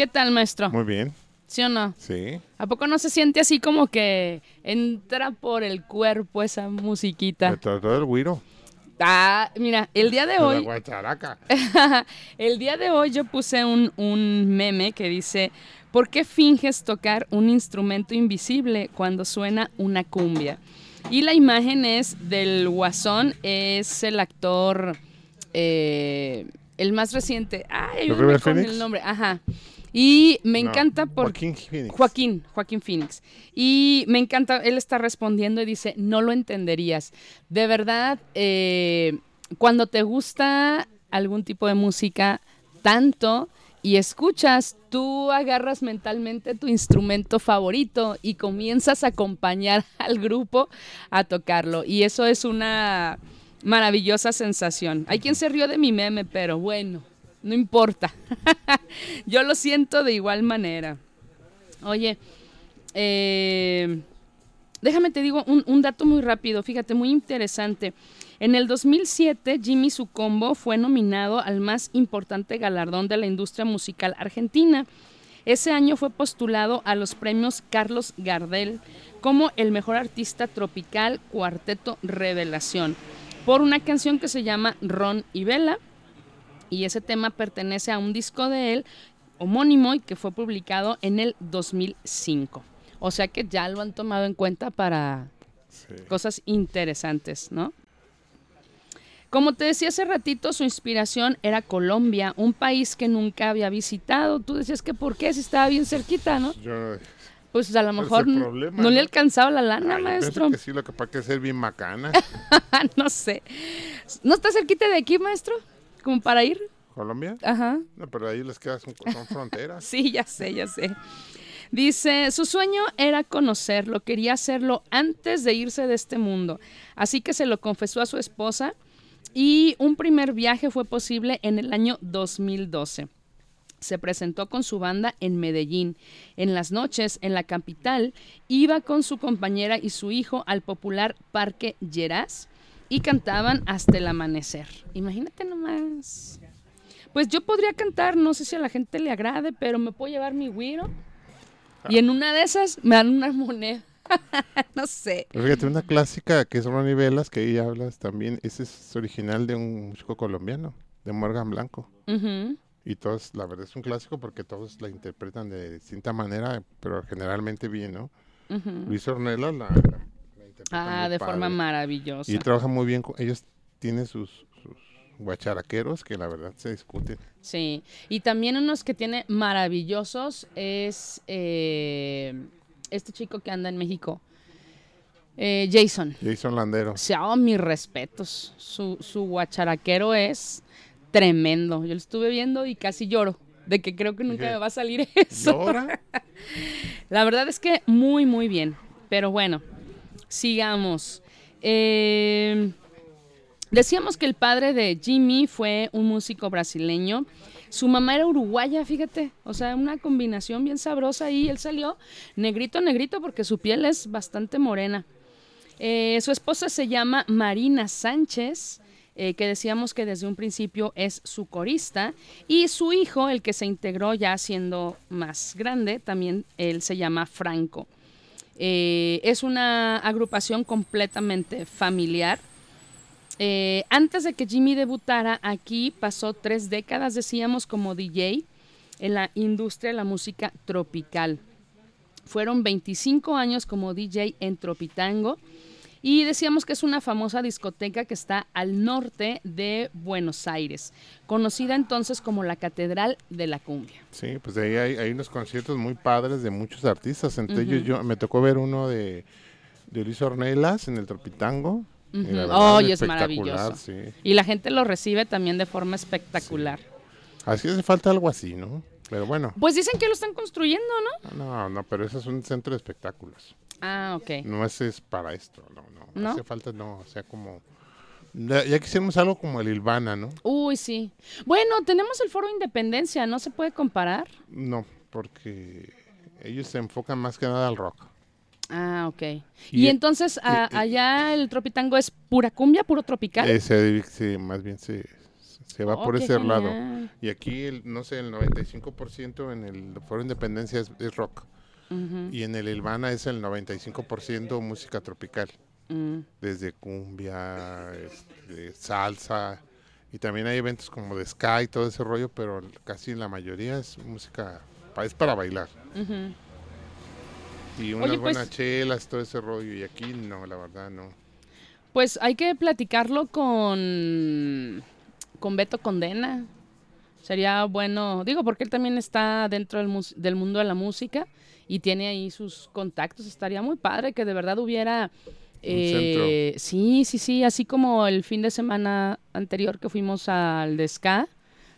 ¿Qué tal, maestro? Muy bien, ¿Sí o no? sí. ¿A poco no se siente así como que entra por el cuerpo esa musiquita? De todo, todo el güiro. Ah, mira, el día de la hoy, (laughs) el día de hoy yo puse un, un meme que dice, ¿por qué finges tocar un instrumento invisible cuando suena una cumbia? Y la imagen es del Guasón, es el actor, eh, el más reciente. Ay, con el nombre. Ajá. Y me No, encanta porque... Joaquín Phoenix. Joaquín, Joaquín Phoenix. Y me encanta, él está respondiendo y dice, no lo entenderías. De verdad, eh, cuando te gusta algún tipo de música tanto y escuchas, tú agarras mentalmente tu instrumento favorito y comienzas a acompañar (laughs) al grupo a tocarlo. Y eso es una maravillosa sensación. Hay quien se rió de mi meme, pero bueno, no importa. (laughs) Yo lo siento de igual manera. Oye, eh, déjame te digo un, un dato muy rápido, fíjate, muy interesante. En el 2007, Jimmy Sucombo fue nominado al más importante galardón de la industria musical argentina. Ese año fue postulado a los premios Carlos Gardel como el mejor artista tropical cuarteto revelación por una canción que se llama Ron y Vela y ese tema pertenece a un disco de él homónimo y que fue publicado en el 2005. O sea que ya lo han tomado en cuenta para Sí. cosas interesantes, ¿no? Como te decía hace ratito, su inspiración era Colombia, un país que nunca había visitado. Tú decías que por qué, si estaba bien cerquita, ¿no? Yo, Pues a lo mejor el n- problema, no le ¿no? alcanzaba la lana, Ay, yo pienso maestro. que sí, lo que pasa que es bien macana. (laughs) no sé. ¿No está cerquita de aquí, maestro? Como para ir. ¿Colombia? Ajá. No, pero ahí les quedas son, son fronteras. (laughs) Sí, ya sé, ya sé. Dice, su sueño era conocerlo, quería hacerlo antes de irse de este mundo. Así que se lo confesó a su esposa y un primer viaje fue posible en el año 2012. Se presentó con su banda en Medellín. En las noches, en la capital, iba con su compañera y su hijo al popular Parque Lleras y cantaban hasta el amanecer. Imagínate nomás. Pues yo podría cantar, no sé si a la gente le agrade, pero me puedo llevar mi güiro. Y en una de esas me dan una moneda. (laughs) no sé. Pero fíjate, una clásica que es Ronnie Velas, que ahí hablas también, ese es original de un músico colombiano, de Morgan Blanco. Y todos, la verdad es un clásico porque todos la interpretan de distinta manera, pero generalmente bien, ¿no? Luis Ornelas la, Ah, de forma maravillosa. Y trabaja muy bien, con, ellos tienen sus, sus guacharaqueros que la verdad se discuten. Sí. Y también unos que tiene maravillosos es este chico que anda en México. Jason. Jason Landero. O sea, mis respetos. Su, su guacharaquero es tremendo. Yo lo estuve viendo y casi lloro. De que creo que nunca me va a salir eso. ¿Llora? La verdad es que muy, muy bien. Pero bueno, sigamos. Eh, decíamos que el padre de Jimmy fue un músico brasileño. Su mamá era uruguaya, fíjate. O sea, una combinación bien sabrosa y él salió negrito, negrito porque su piel es bastante morena. Eh, su esposa se llama Marina Sánchez, eh, que decíamos que desde un principio es su corista, y su hijo, el que se integró ya siendo más grande, también él se llama Franco. Eh, es una agrupación completamente familiar. Eh, antes de que Jimmy debutara aquí, pasó tres décadas, decíamos, como DJ en la industria de la música tropical. Fueron 25 años como DJ en Tropitango y decíamos que es una famosa discoteca que está al norte de Buenos Aires, conocida entonces como la Catedral de la Cumbia. Sí, pues ahí hay, hay unos conciertos muy padres de muchos artistas. Entre ellos yo me tocó ver uno de, de Luis Ornelas en el Tropitango. y Ujú. verdad, Ay, es maravilloso. sí. Y la gente lo recibe también de forma espectacular. Así hace falta algo así, ¿no? Pero bueno, Pues dicen que lo están construyendo, ¿no? no, no, pero eso es un centro de espectáculos. Ah, ok. No es, es para esto, no, no. ¿No? Hace falta, no, o sea, como... Ya, ya quisiéramos algo como el Ilvana, ¿no? Uy, sí. Bueno, tenemos el Foro Independencia, ¿no se puede comparar? No, porque ellos se enfocan más que nada al rock. Ah, ok. Y, Y- entonces, a- y- allá el Tropitango es pura cumbia, puro tropical. Ese, sí, más bien se, se va Oh, por ese lado. Y aquí, el, no sé, el 95% en el Foro Independencia es, es rock. Y en el Ilvana es el 95% música tropical. mm. Desde cumbia, este, salsa. Y también hay eventos como de ska y todo ese rollo, pero casi la mayoría es música, es para bailar. Y unas Oye, pues- buenas chelas, todo ese rollo. Y aquí no, la verdad no. Pues hay que platicarlo con, con Beto Condena. Sería bueno, digo, porque él también está dentro del, del mundo de la música y tiene ahí sus contactos. Estaría muy padre que de verdad hubiera... eh, sí, sí, sí, así como el fin de semana anterior que fuimos al de Ska.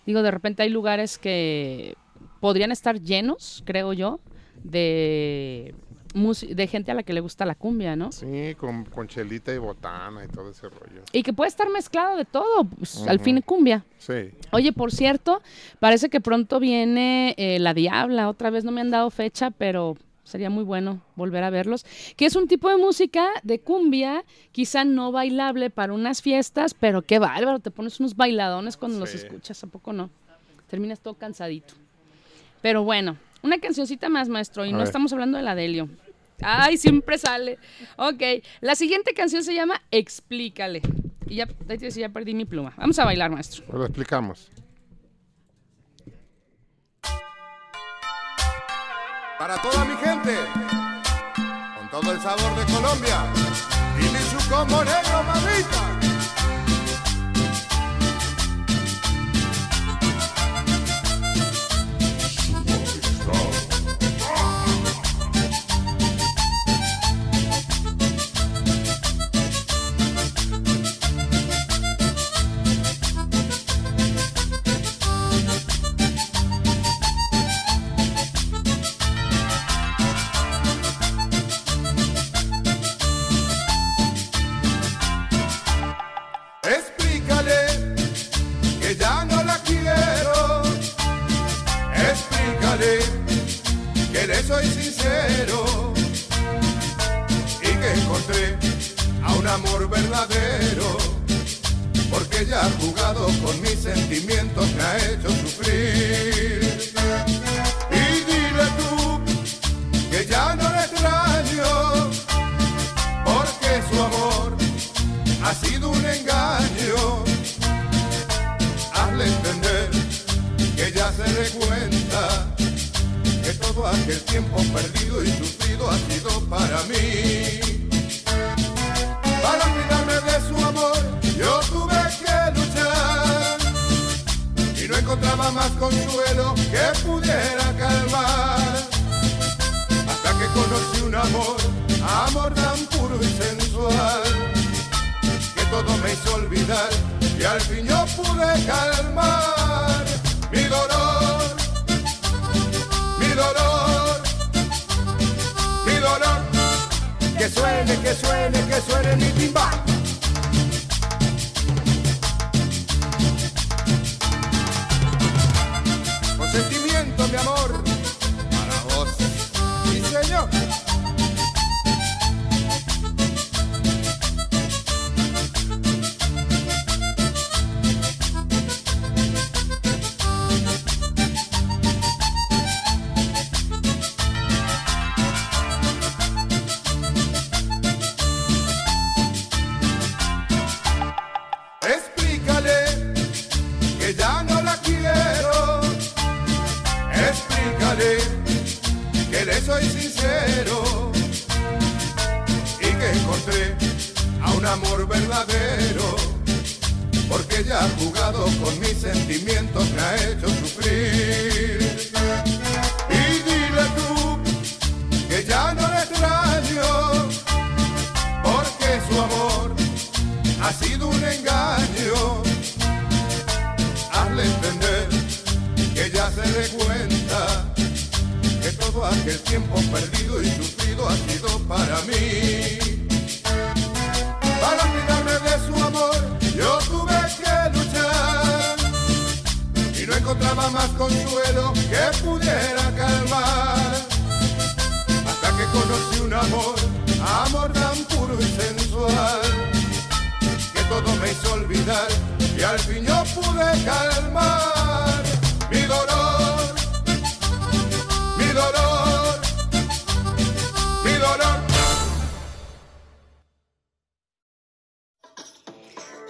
Digo, de repente hay lugares que podrían estar llenos, creo yo, de, de gente a la que le gusta la cumbia, ¿no? Sí, con, con chelita y botana y todo ese rollo. Y que puede estar mezclado de todo, pues, al fin cumbia. Sí. Oye, por cierto, parece que pronto viene eh, La Diabla, otra vez no me han dado fecha, pero sería muy bueno volver a verlos, que es un tipo de música de cumbia, quizá no bailable para unas fiestas, pero qué bárbaro, te pones unos bailadones cuando los escuchas, ¿a poco no? Terminas todo cansadito. Pero bueno, una cancioncita más, maestro, y A no ver. estamos hablando de la Delio. Ay, siempre sale. Ok, la siguiente canción se llama Explícale. Y ya, ya perdí mi pluma. Vamos a bailar, maestro. Pues lo explicamos. Para toda mi gente, con todo el sabor de Colombia, y mi su como negro, mamita. Olvidar y al fin yo pude calmar mi dolor, mi dolor, mi dolor. Que suene, que suene, que suene mi timba.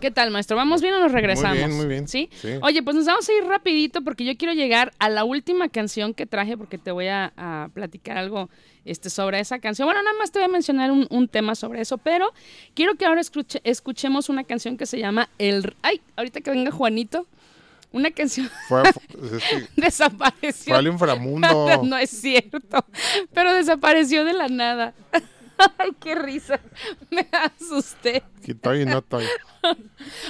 ¿Qué tal, maestro? ¿Vamos bien o nos regresamos? Muy bien, muy bien. ¿Sí? Sí. Oye, pues nos vamos a ir rapidito porque yo quiero llegar a la última canción que traje porque te voy a, a platicar algo este, sobre esa canción. Bueno, nada más te voy a mencionar un, un tema sobre eso, pero quiero que ahora escuche- escuchemos una canción que se llama El... Ay, ahorita que venga Juanito. Una canción (laughs) Fue, fue- es que desapareció. fue al inframundo. (laughs) no es cierto, pero desapareció de la nada. (laughs) Ay, qué risa. (laughs) Me asusté. Que estoy y no estoy.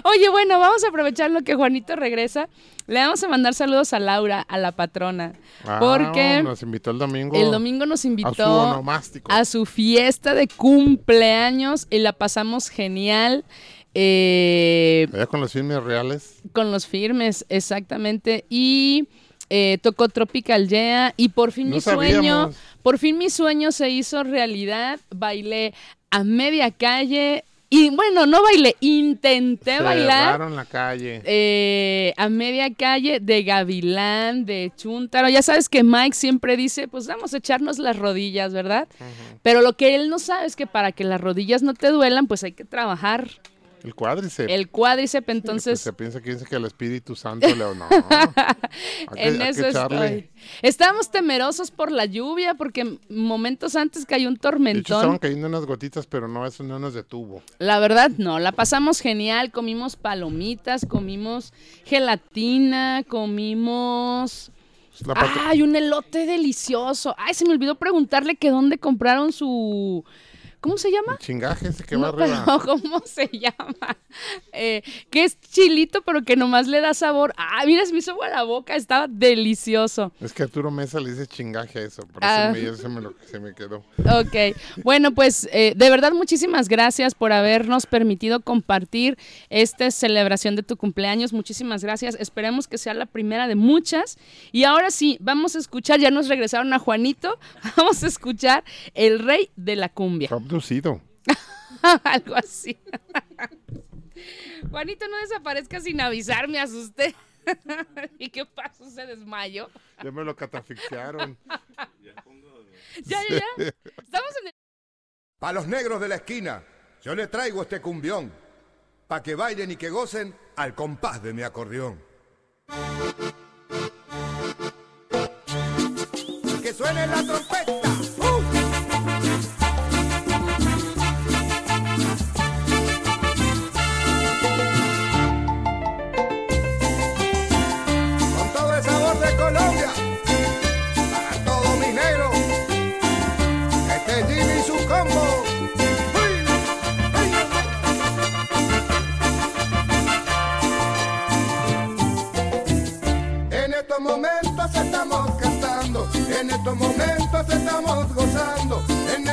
Oye, bueno, vamos a aprovechar lo que Juanito regresa. Le vamos a mandar saludos a Laura, a la patrona. Ah, porque nos invitó el domingo. el domingo nos a su invitó a su fiesta de cumpleaños y la pasamos genial. eh, Allá con los filmes reales. con los firmes, exactamente. Y eh, tocó Tropical Yeah. Y por fin No mi sueño, sabíamos. por fin mi sueño se hizo realidad. Bailé a media calle. Y bueno, no bailé, intenté bailar. Cerraron la calle. eh, a media calle de Gavilán, de Chuntaro. Ya sabes que Mike siempre dice, pues vamos a echarnos las rodillas, ¿verdad? Pero lo que él no sabe es que para que las rodillas no te duelan, pues hay que trabajar El cuádriceps. el cuádriceps. Pues Entonces, se piensa que dice que el Espíritu Santo le no. (laughs) Hay que, en eso estoy. Estábamos temerosos por la lluvia porque momentos antes cayó un De hecho, estaban tormentón. cayendo unas gotitas, pero no, eso no nos detuvo. La verdad, no, la pasamos genial. Comimos palomitas, comimos gelatina, comimos... ¡Ay, un elote delicioso! ¡Ay, se me olvidó preguntarle que dónde compraron su... ¿Cómo se llama? el chingaje ese que va No, arriba. pero (laughs) ¿cómo se llama? Eh, que es chilito, pero que nomás le da sabor. ¡Ah, mira, se me hizo agua la boca! Estaba delicioso. Es que Arturo Mesa le dice chingaje a eso. Por Ah. eso me, eso me lo- se me quedó. Ok, bueno, pues eh, de verdad muchísimas gracias por habernos permitido compartir esta celebración de tu cumpleaños. Muchísimas gracias. Esperemos que sea la primera de muchas. Y ahora sí, vamos a escuchar, ya nos regresaron a Juanito, (laughs) vamos a escuchar El Rey de la Cumbia. Abducido. (laughs) Algo así. Juanito, no desaparezca sin avisar, me asusté. (laughs) ¿Y qué pasó? Se desmayó. Ya me lo catafixiaron. Ya, ya, ya. Estamos en el... Pa' los negros de la esquina, yo le traigo este cumbión, pa' que bailen y que gocen al compás de mi acordeón. Que suene la trompeta. Estos momentos estamos cantando, en estos momentos estamos gozando, en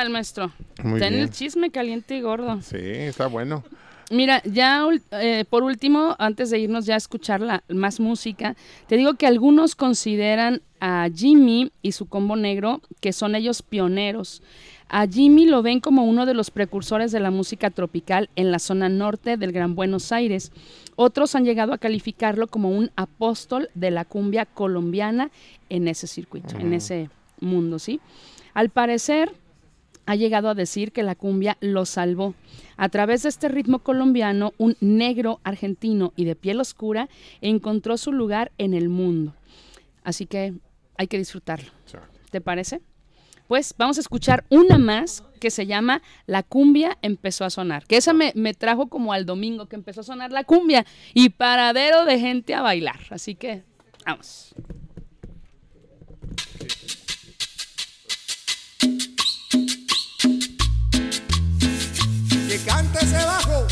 tal, maestro? Muy Ten bien. el chisme caliente y gordo. Sí, está bueno. Mira, ya eh, por último, antes de irnos ya a escuchar la, más música, te digo que algunos consideran a Jimmy y su combo negro que son ellos pioneros. A Jimmy lo ven como uno de los precursores de la música tropical en la zona norte del Gran Buenos Aires. Otros han llegado a calificarlo como un apóstol de la cumbia colombiana en ese circuito, en ese mundo, ¿sí? Al parecer, ha llegado a decir que la cumbia lo salvó. A través de este ritmo colombiano, un negro argentino y de piel oscura encontró su lugar en el mundo. Así que hay que disfrutarlo. ¿Te parece? Pues vamos a escuchar una más que se llama La cumbia empezó a sonar. Que esa me, me trajo como al domingo que empezó a sonar la cumbia y paradero de gente a bailar. Así que vamos. Que cante bajo.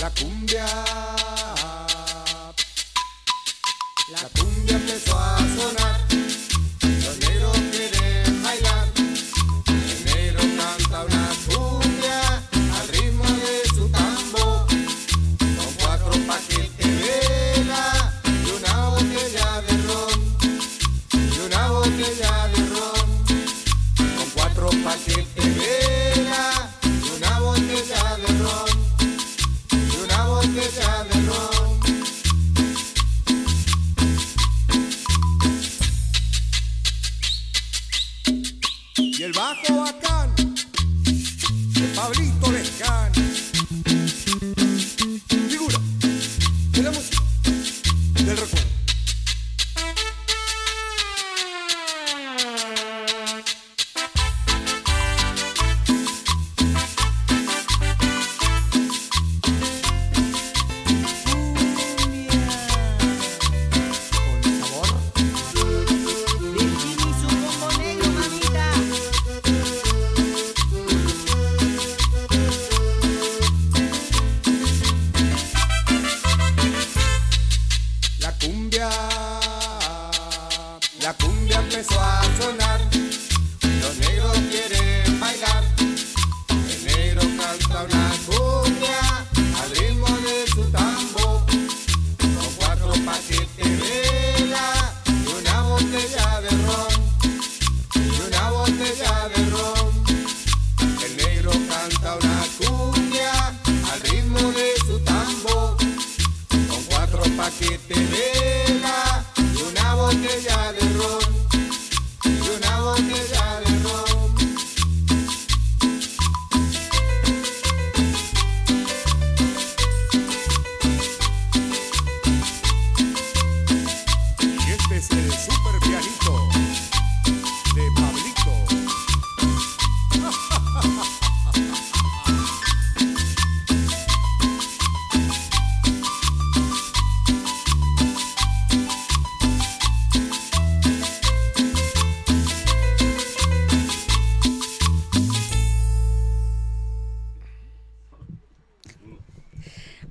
La cumbia. La cumbia empezó a sonar.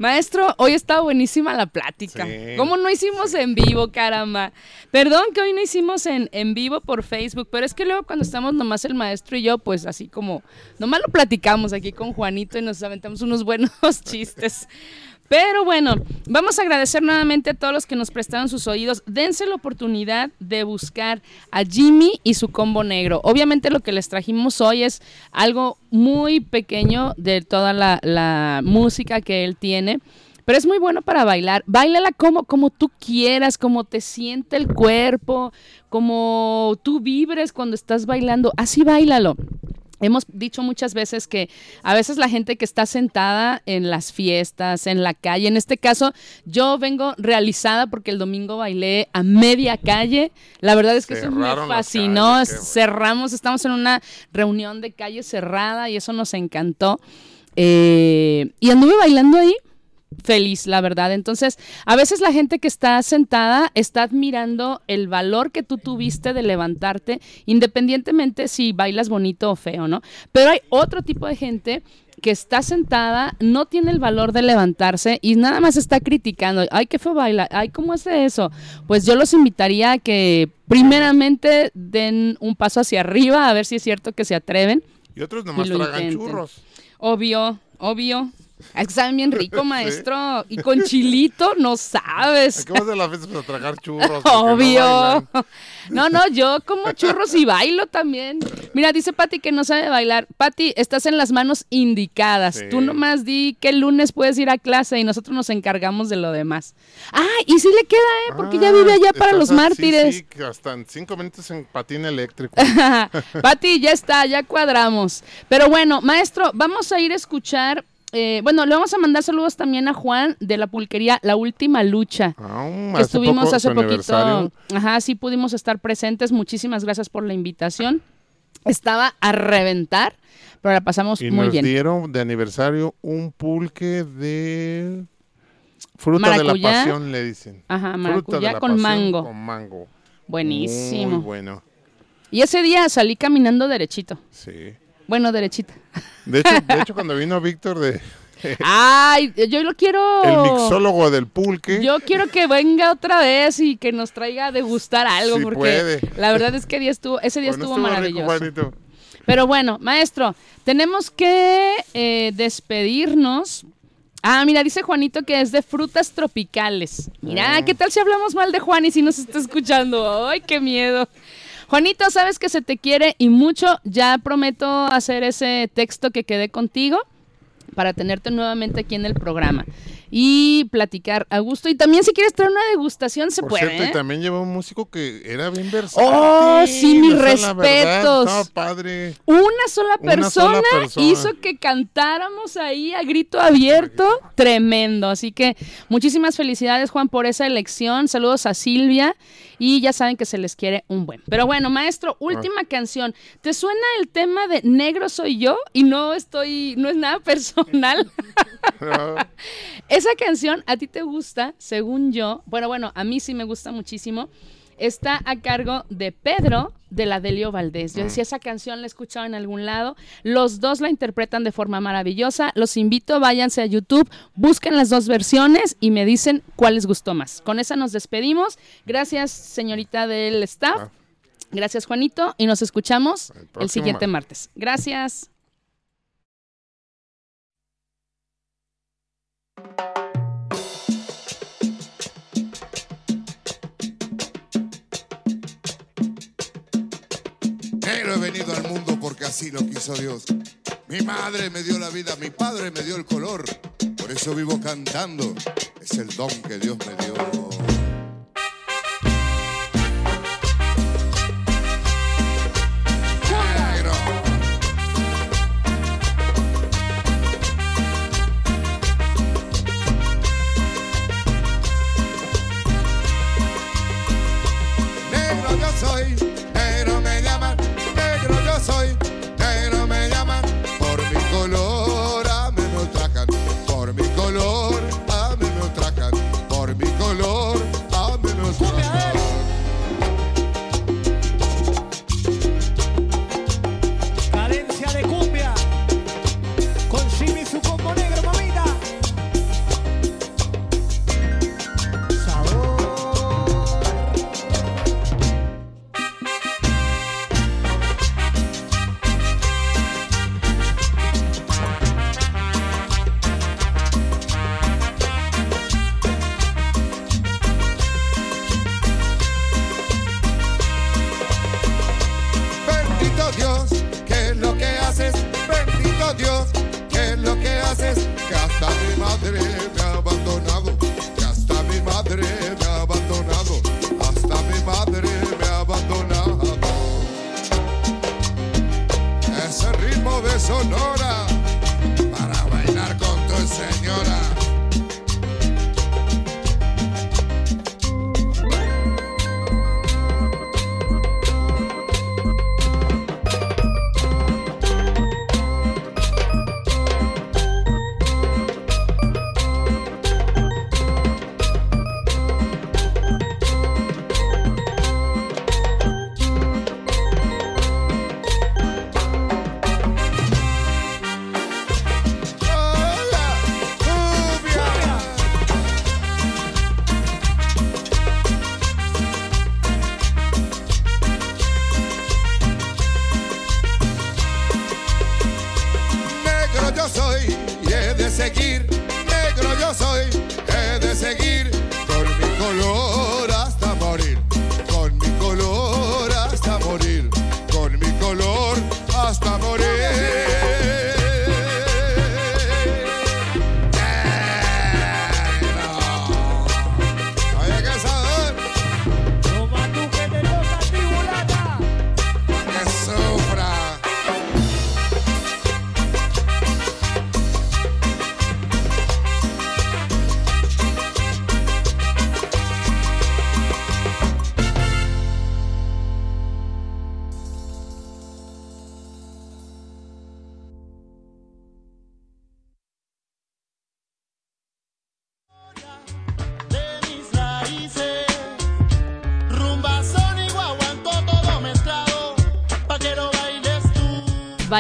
Maestro, hoy está buenísima la plática. Sí, ¿Cómo no hicimos en vivo, caramba? Perdón que hoy no hicimos en, en vivo por Facebook, pero es que luego cuando estamos nomás el maestro y yo, pues así como, nomás lo platicamos aquí con Juanito y nos aventamos unos (laughs) buenos chistes. Pero bueno, vamos a agradecer nuevamente a todos los que nos prestaron sus oídos. Dense la oportunidad de buscar a Jimmy y su combo negro. Obviamente lo que les trajimos hoy es algo muy pequeño de toda la, música que él tiene. Pero es muy bueno para bailar. Báilala como, como tú quieras, como te siente el cuerpo, como tú vibres cuando estás bailando. Así bailalo. Hemos dicho muchas veces que a veces la gente que está sentada en las fiestas, en la calle, en este caso yo vengo realizada porque el domingo bailé a media calle. La verdad es que eso me Cerraron fascinó. Cerramos, estamos en una reunión de calle cerrada y eso nos encantó. Eh, y anduve bailando ahí feliz, la verdad. Entonces, a veces la gente que está sentada está admirando el valor que tú tuviste de levantarte, independientemente si bailas bonito o feo, ¿no? Pero hay otro tipo de gente que está sentada, no tiene el valor de levantarse y nada más está criticando, ay, qué feo baila, ay, ¿cómo hace eso? Pues yo los invitaría a que primeramente den un paso hacia arriba, a ver si es cierto que se atreven. Y otros nomás lo tragan intenten. churros. Obvio, obvio. Es que saben bien rico, (laughs) maestro. Y con chilito, no sabes. ¿A qué vas la fiesta para tragar churros? (laughs) No Obvio. (laughs) No, no, yo como churros y bailo también. Mira, dice Pati que no sabe bailar. Pati, estás en las manos indicadas. Sí. Tú nomás di que el lunes puedes ir a clase y nosotros nos encargamos de lo demás. Ah, y sí le queda, ¿eh? Porque ya Ah, vive allá para los sí, mártires. Sí, hasta en cinco minutos en patín eléctrico. Pati, ya está, ya cuadramos. Pero bueno, maestro, vamos a ir a escuchar. Eh, bueno, le vamos a mandar saludos también a Juan de la pulquería La Última Lucha. Aún que estuvimos poco, hace poquito. Ajá, sí pudimos estar presentes. Muchísimas gracias por la invitación. Estaba a reventar, pero la pasamos Y muy nos bien. dieron de aniversario un pulque de fruta de Maracuyá. la pasión, le dicen. Ajá, Fruta de maracuyá la con pasión mango. Con mango. Buenísimo. Muy bueno, Y ese día salí caminando derechito. sí. Bueno, derechita. De hecho, de hecho (laughs) cuando vino Víctor, de, Ay, yo lo quiero. el mixólogo del pulque, Yo quiero que venga otra vez y que nos traiga a degustar algo, Sí porque puede. la verdad es que día estuvo, ese día bueno, estuvo, maravilloso. Pero bueno, maestro, tenemos que eh, despedirnos. Ah, mira, dice Juanito que es de frutas tropicales. Mira, Mm. ¿qué tal si hablamos mal de Juan y si nos está escuchando? ¡Ay, qué miedo! Juanito, sabes que se te quiere y mucho. Ya prometo hacer ese texto que quedé contigo para tenerte nuevamente aquí en el programa y platicar a gusto. Y también si quieres traer una degustación, se Por puede. cierto, ¿eh? y también llevó un músico que era bien versátil. Oh, sí, mis verdad, respetos. estaba padre. Una sola Una persona, sola persona. hizo que cantáramos ahí a grito abierto. Tremendo. Así que muchísimas felicidades, Juan, por esa elección. Saludos a Silvia. Y ya saben que se les quiere un buen. Pero bueno, maestro, última canción. ¿Te suena el tema de Negro soy yo? Y no estoy, no es nada (laughs) personal. (laughs) Esa canción a ti te gusta, según yo. Bueno, bueno, a mí sí me gusta muchísimo. Está a cargo de Pedro de la Delio Valdés. Yo decía, esa canción la he escuchado en algún lado. Los dos la interpretan de forma maravillosa. Los invito, váyanse a YouTube, busquen las dos versiones y me dicen cuál les gustó más. Con esa nos despedimos. Gracias, señorita del staff. Ah. Gracias, Juanito. Y nos escuchamos El siguiente martes. Gracias. Así lo quiso Dios. Mi madre me dio la vida, mi padre me dio el color. Por eso vivo cantando. Es el don que Dios me dio.